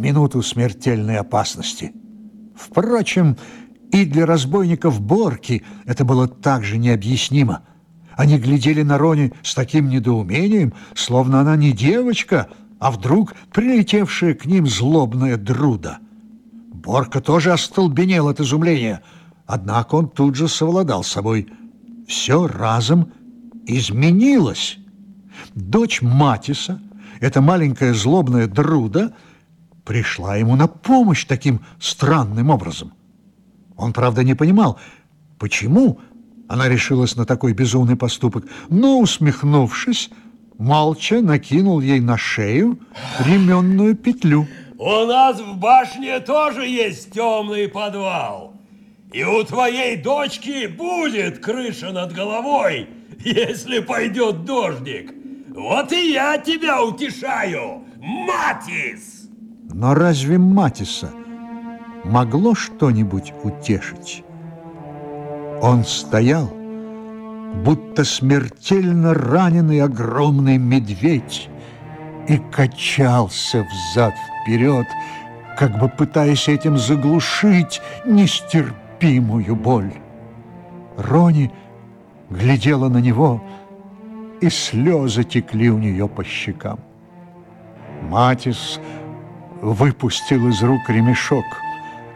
минуту смертельной опасности. Впрочем, и для разбойников Борки это было также необъяснимо. Они глядели на Рони с таким недоумением, словно она не девочка, а вдруг прилетевшая к ним злобная друда. Борка тоже остолбенел от изумления, однако он тут же совладал с собой. Все разом изменилось. Дочь Матиса, эта маленькая злобная друда, пришла ему на помощь таким странным образом. Он, правда, не понимал, почему она решилась на такой безумный поступок, но, усмехнувшись, молча накинул ей на шею ременную петлю. У нас в башне тоже есть темный подвал. И у твоей дочки будет крыша над головой, если пойдет дождик. Вот и я тебя утешаю, Матис! Но разве Матиса могло что-нибудь утешить? Он стоял, будто смертельно раненый огромный медведь, и качался взад-вперед, как бы пытаясь этим заглушить нестерпимую боль. Рони глядела на него, и слезы текли у нее по щекам. Матис выпустил из рук ремешок,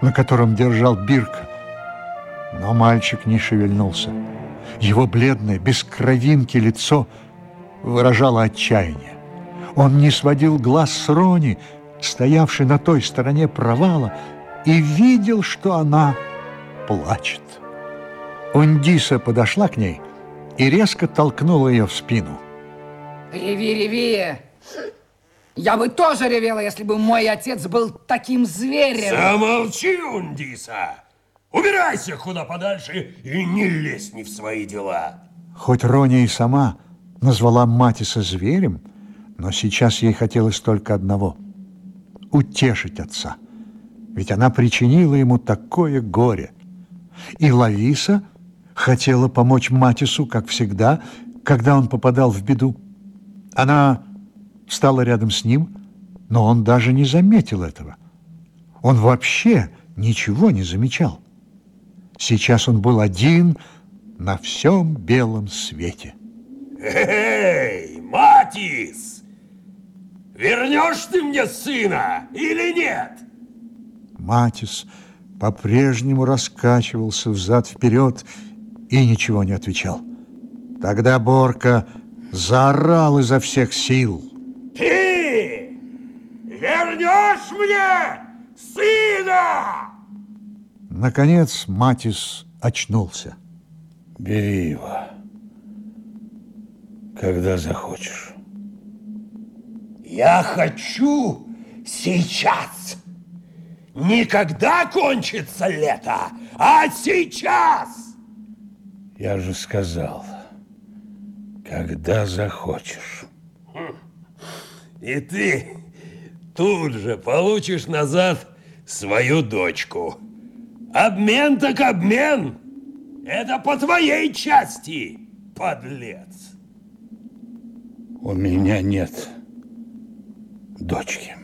на котором держал Бирка, но мальчик не шевельнулся. Его бледное, без кровинки лицо выражало отчаяние. Он не сводил глаз с Рони, стоявшей на той стороне провала, и видел, что она плачет. Ундиса подошла к ней и резко толкнула ее в спину. Реви, реви! Я бы тоже ревела, если бы мой отец был таким зверем. Замолчи, Ундиса! Убирайся куда подальше и не лезь не в свои дела. Хоть Роня и сама назвала Матиса зверем, но сейчас ей хотелось только одного – утешить отца. Ведь она причинила ему такое горе. И Лависа хотела помочь Матису, как всегда, когда он попадал в беду. Она стала рядом с ним, но он даже не заметил этого. Он вообще ничего не замечал. Сейчас он был один на всем белом свете. Эй, Матис! Вернешь ты мне сына или нет? Матис по-прежнему раскачивался взад-вперед и ничего не отвечал. Тогда Борка заорал изо всех сил. Вернешь мне сына! Наконец Матис очнулся. Бери его, когда захочешь. Я хочу сейчас. Никогда кончится лето, а сейчас. Я же сказал, когда захочешь. И ты тут же получишь назад свою дочку. Обмен так обмен. Это по твоей части, подлец. У меня нет дочки.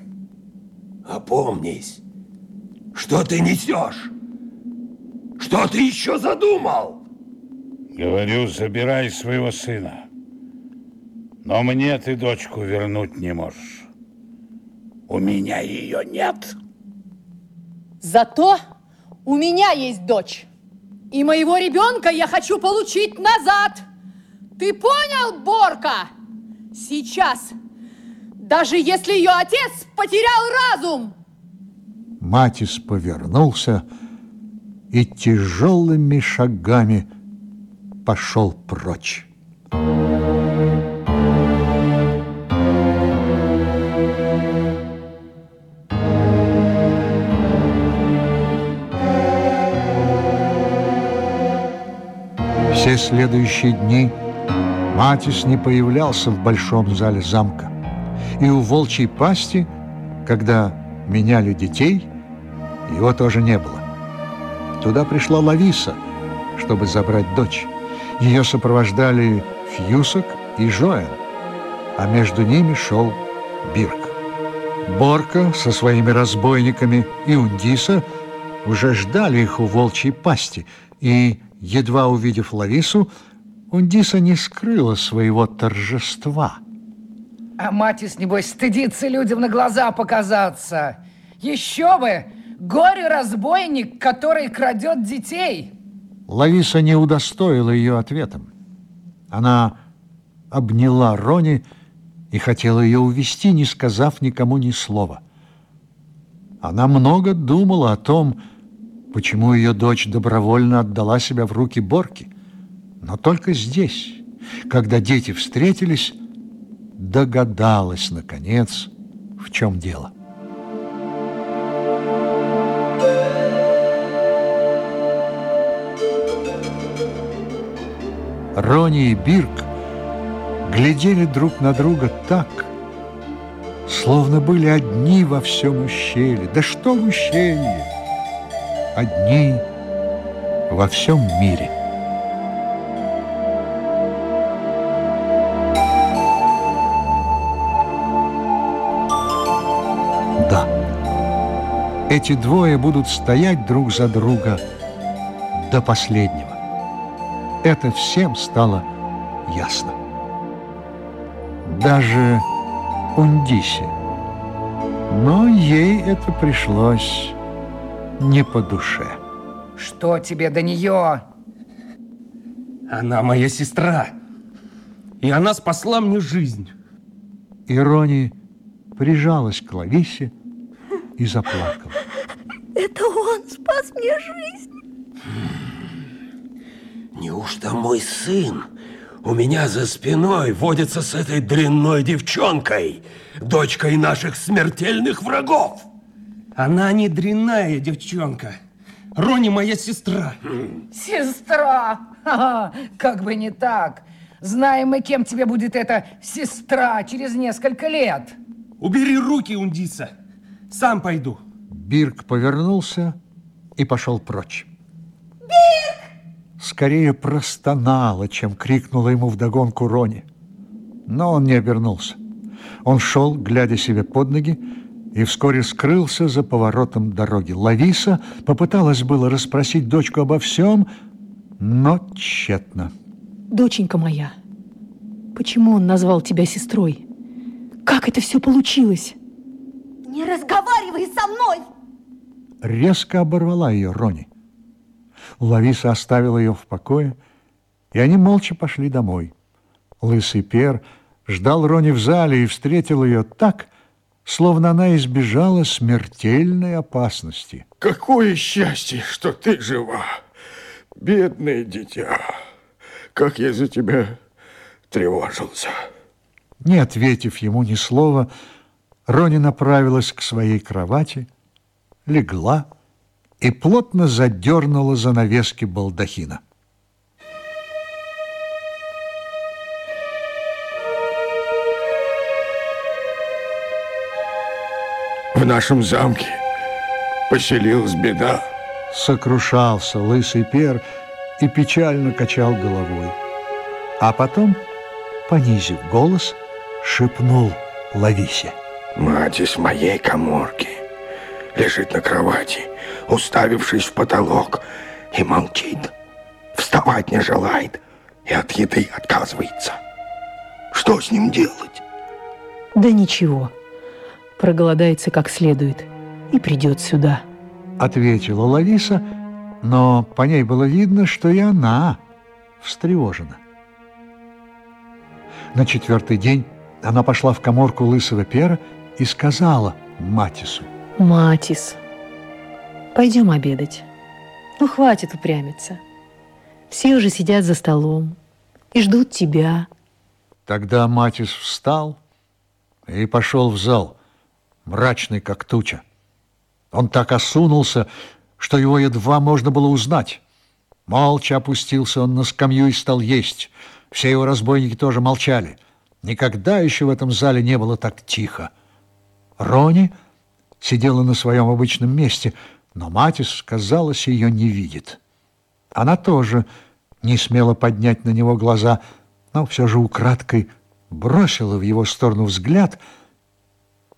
Опомнись, что ты несешь? Что ты еще задумал? Говорю, забирай своего сына. Но мне ты дочку вернуть не можешь. У меня ее нет. Зато у меня есть дочь. И моего ребенка я хочу получить назад. Ты понял, Борка? Сейчас, даже если ее отец потерял разум. Матис повернулся и тяжелыми шагами пошел прочь. Все следующие дни Матис не появлялся в большом зале замка. И у волчьей пасти, когда меняли детей, его тоже не было. Туда пришла Лависа, чтобы забрать дочь. Ее сопровождали Фьюсок и Жоэн, а между ними шел Бирк. Борка со своими разбойниками и Ундиса уже ждали их у волчьей пасти, и, едва увидев Лавису, Ундиса не скрыла своего торжества. А Матис, небось, стыдится людям на глаза показаться. Еще бы! Горе-разбойник, который крадет детей. Лависа не удостоила ее ответом. Она обняла Рони и хотела ее увести, не сказав никому ни слова. Она много думала о том, почему ее дочь добровольно отдала себя в руки Борки. Но только здесь, когда дети встретились, догадалась, наконец, в чем дело. Рони и Бирк глядели друг на друга так, словно были одни во всем ущелье. Да что в ущелье? Одни во всем мире. Да, эти двое будут стоять друг за друга до последнего. Это всем стало ясно. Даже Ундисе. Но ей это пришлось не по душе. Что тебе до нее? Она моя сестра. И она спасла мне жизнь. Ирони прижалась к Лависе и заплакала. Это он спас мне жизнь. Неужто мой сын у меня за спиной водится с этой дрянной девчонкой, дочкой наших смертельных врагов? Она не дрянная девчонка. Рони моя сестра. Сестра! Как бы не так. Знаем мы, кем тебе будет эта сестра через несколько лет. Убери руки, Ундиса. Сам пойду. Бирк повернулся и пошел прочь. Бирк! Скорее простонала, чем крикнула ему вдогонку Рони. Но он не обернулся. Он шел, глядя себе под ноги, и вскоре скрылся за поворотом дороги. Лависа попыталась было расспросить дочку обо всем, но тщетно. Доченька моя, почему он назвал тебя сестрой? Как это все получилось? Не разговаривай со мной! Резко оборвала ее Рони. Лависа оставила ее в покое, и они молча пошли домой. Лысый Пер ждал Рони в зале и встретил ее так, словно она избежала смертельной опасности. Какое счастье, что ты жива, бедное дитя. Как я за тебя тревожился. Не ответив ему ни слова, Рони направилась к своей кровати, легла и плотно задернула занавески балдахина. В нашем замке поселилась беда. Сокрушался лысый пер и печально качал головой. А потом, понизив голос, шепнул Лависе. Мать из моей коморки лежит на кровати, уставившись в потолок, и молчит. Вставать не желает и от еды отказывается. Что с ним делать? Да ничего, проголодается как следует и придет сюда. Ответила Лависа, но по ней было видно, что и она встревожена. На четвертый день она пошла в коморку лысого пера и сказала Матису. Матис, пойдем обедать. Ну, хватит упрямиться. Все уже сидят за столом и ждут тебя. Тогда Матис встал и пошел в зал, мрачный как туча. Он так осунулся, что его едва можно было узнать. Молча опустился он на скамью и стал есть. Все его разбойники тоже молчали. Никогда еще в этом зале не было так тихо. Рони сидела на своем обычном месте, но Матис, казалось, ее не видит. Она тоже не смела поднять на него глаза, но все же украдкой бросила в его сторону взгляд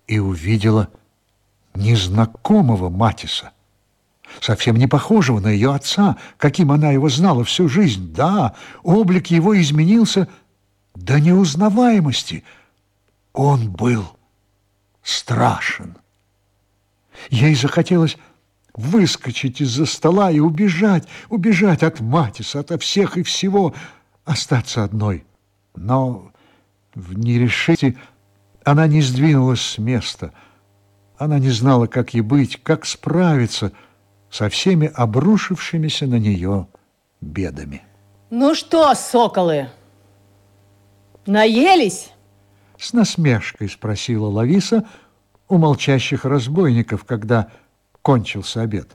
и увидела незнакомого Матиса, совсем не похожего на ее отца, каким она его знала всю жизнь. Да, облик его изменился до неузнаваемости. Он был страшен. Ей захотелось выскочить из-за стола и убежать, убежать от Матиса, ото всех и всего, остаться одной. Но в нерешении она не сдвинулась с места. Она не знала, как ей быть, как справиться со всеми обрушившимися на нее бедами. Ну что, соколы, наелись? С насмешкой спросила Лависа у молчащих разбойников, когда кончился обед.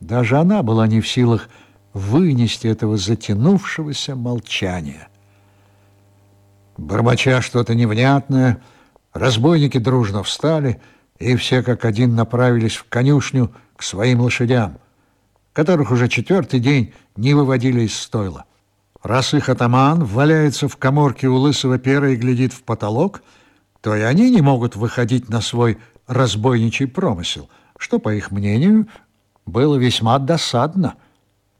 Даже она была не в силах вынести этого затянувшегося молчания. Бормоча что-то невнятное, разбойники дружно встали, и все как один направились в конюшню к своим лошадям, которых уже четвертый день не выводили из стойла. Раз их атаман валяется в коморке у лысого пера и глядит в потолок, то и они не могут выходить на свой разбойничий промысел, что, по их мнению, было весьма досадно,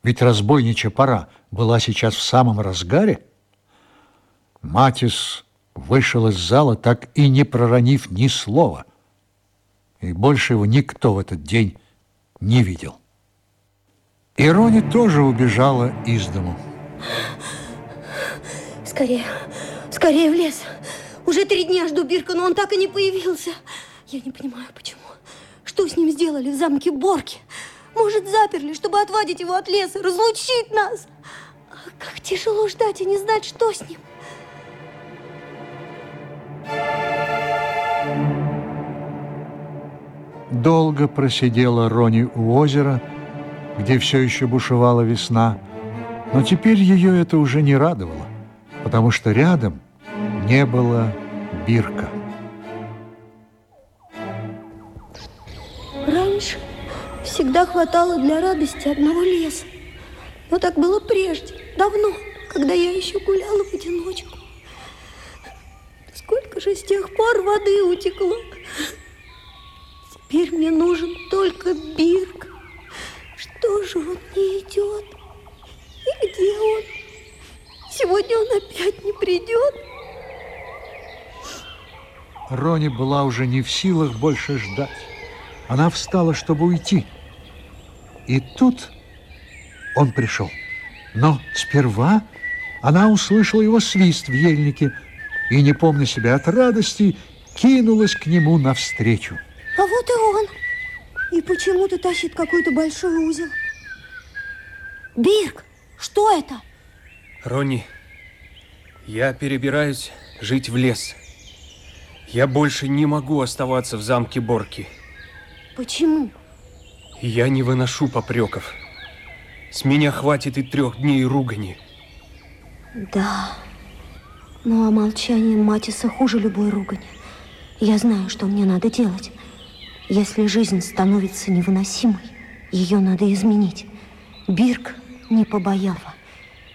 ведь разбойничья пора была сейчас в самом разгаре. Матис вышел из зала, так и не проронив ни слова, и больше его никто в этот день не видел. Ирони тоже убежала из дому. Скорее, скорее в лес. Уже три дня жду Бирка, но он так и не появился. Я не понимаю, почему. Что с ним сделали в замке Борки? Может, заперли, чтобы отводить его от леса, разлучить нас? А как тяжело ждать и не знать, что с ним. Долго просидела Рони у озера, где все еще бушевала весна, но теперь ее это уже не радовало, потому что рядом не было Бирка. Раньше всегда хватало для радости одного леса. Но так было прежде, давно, когда я еще гуляла в одиночку. Сколько же с тех пор воды утекло. Теперь мне нужен только Бирк. Что же он не идет? И где он? Сегодня он опять не придет. Рони была уже не в силах больше ждать. Она встала, чтобы уйти. И тут он пришел. Но сперва она услышала его свист в ельнике и, не помня себя от радости, кинулась к нему навстречу. А вот и он. И почему-то тащит какой-то большой узел. Бирк, что это? Ронни, я перебираюсь жить в лес. Я больше не могу оставаться в замке Борки. Почему? Я не выношу попреков. С меня хватит и трех дней ругани. Да. Ну, а молчание Матиса хуже любой ругани. Я знаю, что мне надо делать. Если жизнь становится невыносимой, ее надо изменить. Бирк не побояла.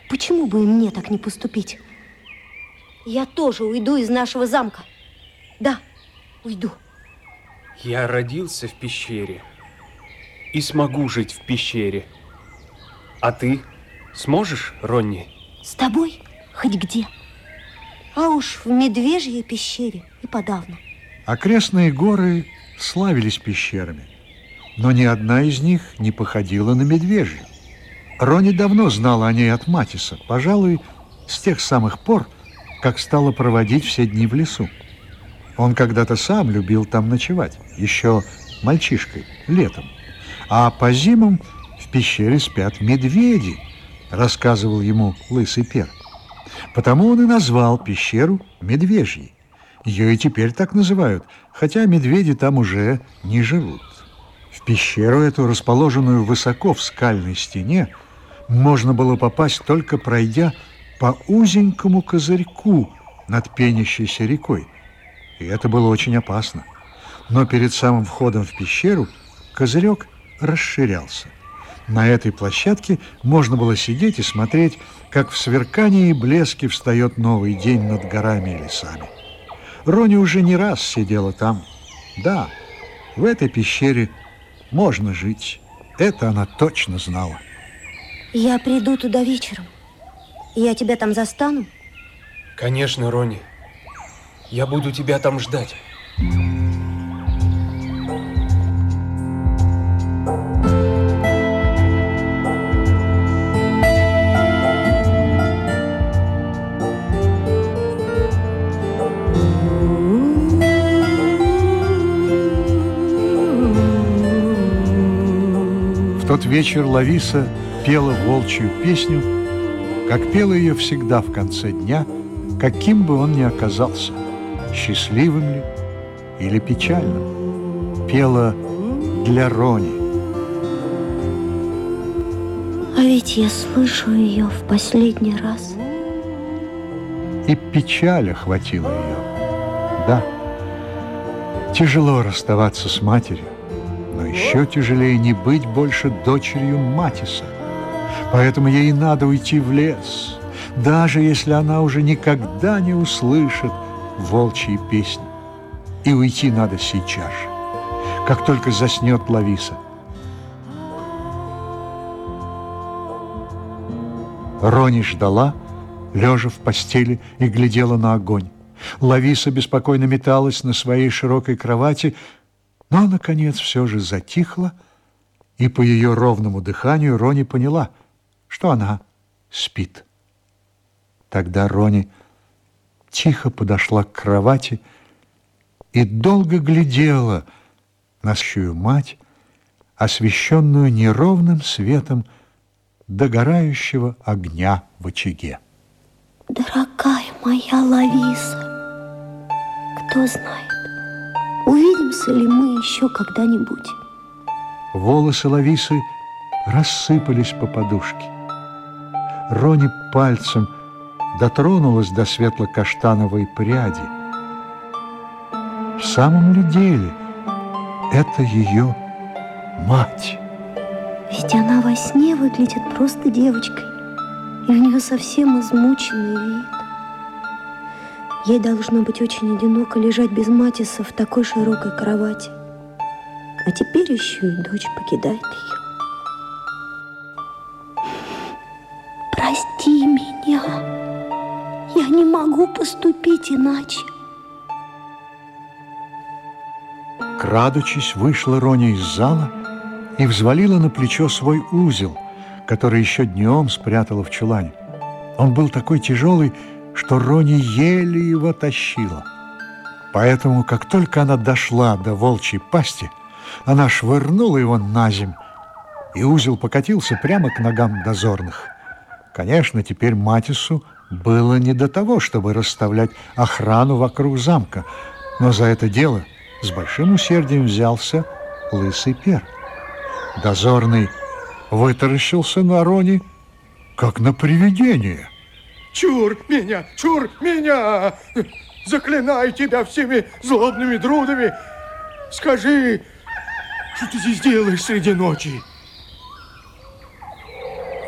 Почему бы и мне так не поступить? Я тоже уйду из нашего замка. Да, уйду. Я родился в пещере и смогу жить в пещере. А ты сможешь, Ронни? С тобой хоть где. А уж в медвежьей пещере и подавно. Окрестные горы славились пещерами, но ни одна из них не походила на медвежью. Рони давно знала о ней от Матиса, пожалуй, с тех самых пор, как стала проводить все дни в лесу. Он когда-то сам любил там ночевать, еще мальчишкой, летом. А по зимам в пещере спят медведи, рассказывал ему лысый пер. Потому он и назвал пещеру Медвежьей. Ее и теперь так называют, хотя медведи там уже не живут. В пещеру эту, расположенную высоко в скальной стене, можно было попасть только пройдя по узенькому козырьку над пенящейся рекой. И это было очень опасно. Но перед самым входом в пещеру козырек расширялся. На этой площадке можно было сидеть и смотреть, как в сверкании и блеске встает новый день над горами и лесами. Рони уже не раз сидела там Да, в этой пещере можно жить. Это она точно знала. Я приду туда вечером. Я тебя там застану? Конечно, Рони. Я буду тебя там ждать. В тот вечер Лависа пела волчью песню, как пела ее всегда в конце дня, каким бы он ни оказался, счастливым ли или печальным. Пела для Рони. А ведь я слышу ее в последний раз. И печаль охватила ее. Да, тяжело расставаться с матерью, еще тяжелее не быть больше дочерью Матиса. Поэтому ей надо уйти в лес, даже если она уже никогда не услышит волчьи песни. И уйти надо сейчас же, как только заснет Лависа. Рони ждала, лежа в постели и глядела на огонь. Лависа беспокойно металась на своей широкой кровати, но, наконец, все же затихла, и по ее ровному дыханию Рони поняла, что она спит. Тогда Рони тихо подошла к кровати и долго глядела на щую мать, освещенную неровным светом догорающего огня в очаге. Дорогая моя Лависа, кто знает, увидимся ли мы еще когда-нибудь. Волосы Лависы рассыпались по подушке. Рони пальцем дотронулась до светло-каштановой пряди. В самом ли деле это ее мать? Ведь она во сне выглядит просто девочкой, и у нее совсем измученный вид. Ей должно быть очень одиноко лежать без Матиса в такой широкой кровати. А теперь еще и дочь покидает ее. Прости меня. Я не могу поступить иначе. Крадучись, вышла Роня из зала и взвалила на плечо свой узел, который еще днем спрятала в чулане. Он был такой тяжелый, что Рони еле его тащила. Поэтому, как только она дошла до волчьей пасти, она швырнула его на земь, и узел покатился прямо к ногам дозорных. Конечно, теперь Матису было не до того, чтобы расставлять охрану вокруг замка, но за это дело с большим усердием взялся лысый пер. Дозорный вытаращился на Рони, как на привидение. Чур меня, чур меня! Заклинаю тебя всеми злобными друдами! Скажи, что ты здесь делаешь среди ночи?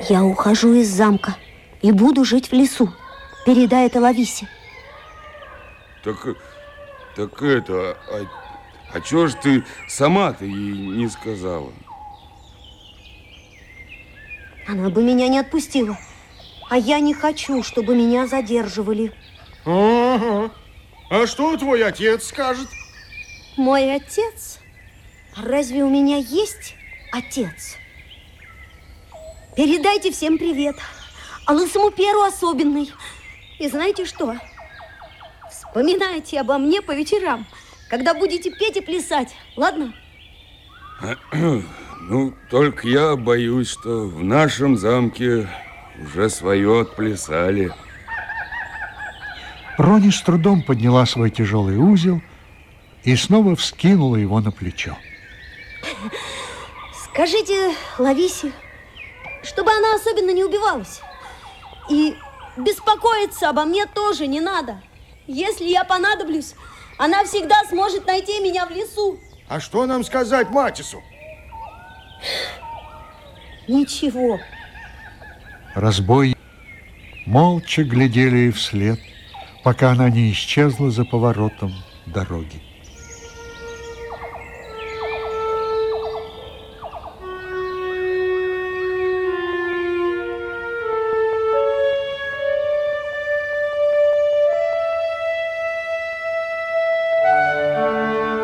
Я ухожу из замка и буду жить в лесу. Передай это Лависе. Так, так это, а, а чё ж ты сама-то ей не сказала? Она бы меня не отпустила. А я не хочу, чтобы меня задерживали. Ага. А что твой отец скажет? Мой отец? Разве у меня есть отец? Передайте всем привет. А лысому перу особенный. И знаете что? Вспоминайте обо мне по вечерам, когда будете петь и плясать. Ладно? Ну, только я боюсь, что в нашем замке уже свое отплясали. Рони с трудом подняла свой тяжелый узел и снова вскинула его на плечо. Скажите Лависе, чтобы она особенно не убивалась. И беспокоиться обо мне тоже не надо. Если я понадоблюсь, она всегда сможет найти меня в лесу. А что нам сказать Матису? Ничего разбой молча глядели ей вслед, пока она не исчезла за поворотом дороги.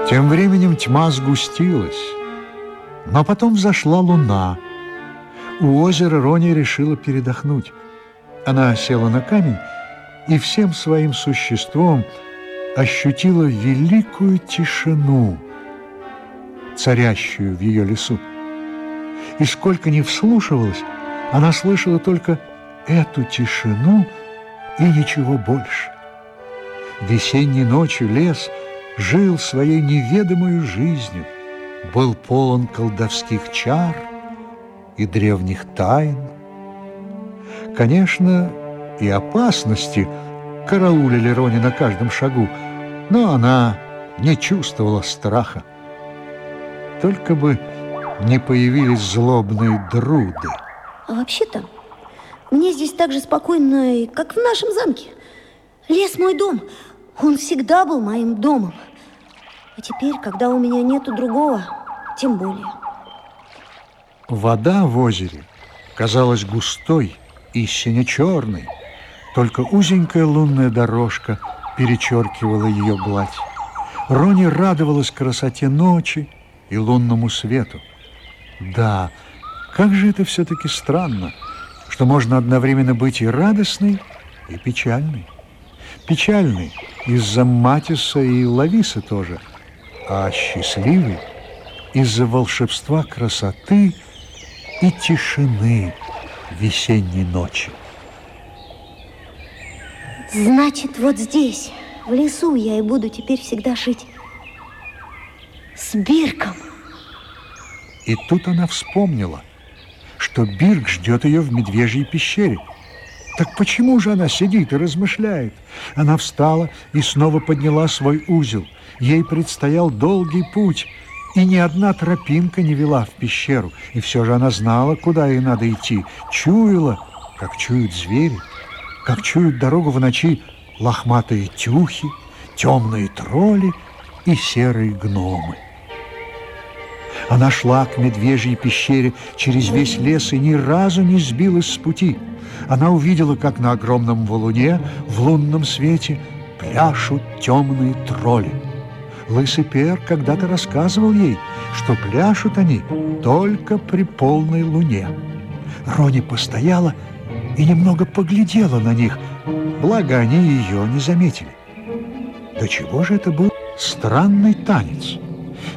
Тем временем тьма сгустилась, но потом зашла луна — у озера Рони решила передохнуть. Она села на камень и всем своим существом ощутила великую тишину, царящую в ее лесу. И сколько ни вслушивалась, она слышала только эту тишину и ничего больше. Весенней ночью лес жил своей неведомой жизнью, был полон колдовских чар и древних тайн. Конечно, и опасности караулили Рони на каждом шагу, но она не чувствовала страха. Только бы не появились злобные друды. А вообще-то, мне здесь так же спокойно, как в нашем замке. Лес мой дом, он всегда был моим домом. А теперь, когда у меня нету другого, тем более. Вода в озере казалась густой и сине-черной. Только узенькая лунная дорожка перечеркивала ее гладь. Рони радовалась красоте ночи и лунному свету. Да, как же это все-таки странно, что можно одновременно быть и радостной, и печальной. Печальной из-за Матиса и Лависы тоже, а счастливой из-за волшебства красоты и тишины весенней ночи. Значит, вот здесь, в лесу, я и буду теперь всегда жить. С Бирком. И тут она вспомнила, что Бирк ждет ее в медвежьей пещере. Так почему же она сидит и размышляет? Она встала и снова подняла свой узел. Ей предстоял долгий путь, и ни одна тропинка не вела в пещеру. И все же она знала, куда ей надо идти. Чуяла, как чуют звери, как чуют дорогу в ночи лохматые тюхи, темные тролли и серые гномы. Она шла к медвежьей пещере через весь лес и ни разу не сбилась с пути. Она увидела, как на огромном валуне в лунном свете пляшут темные тролли. Лысый Пер когда-то рассказывал ей, что пляшут они только при полной луне. Рони постояла и немного поглядела на них, благо они ее не заметили. До чего же это был странный танец?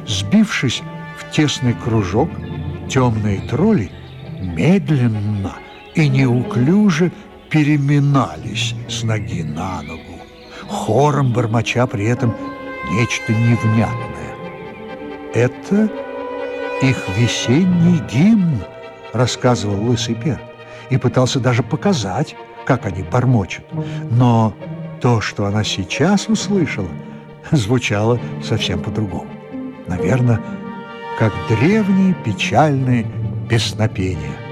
Сбившись в тесный кружок, темные тролли медленно и неуклюже переминались с ноги на ногу, хором бормоча при этом нечто невнятное. Это их весенний гимн, рассказывал Лысый Пер, и пытался даже показать, как они бормочут. Но то, что она сейчас услышала, звучало совсем по-другому. Наверное, как древние печальные песнопения.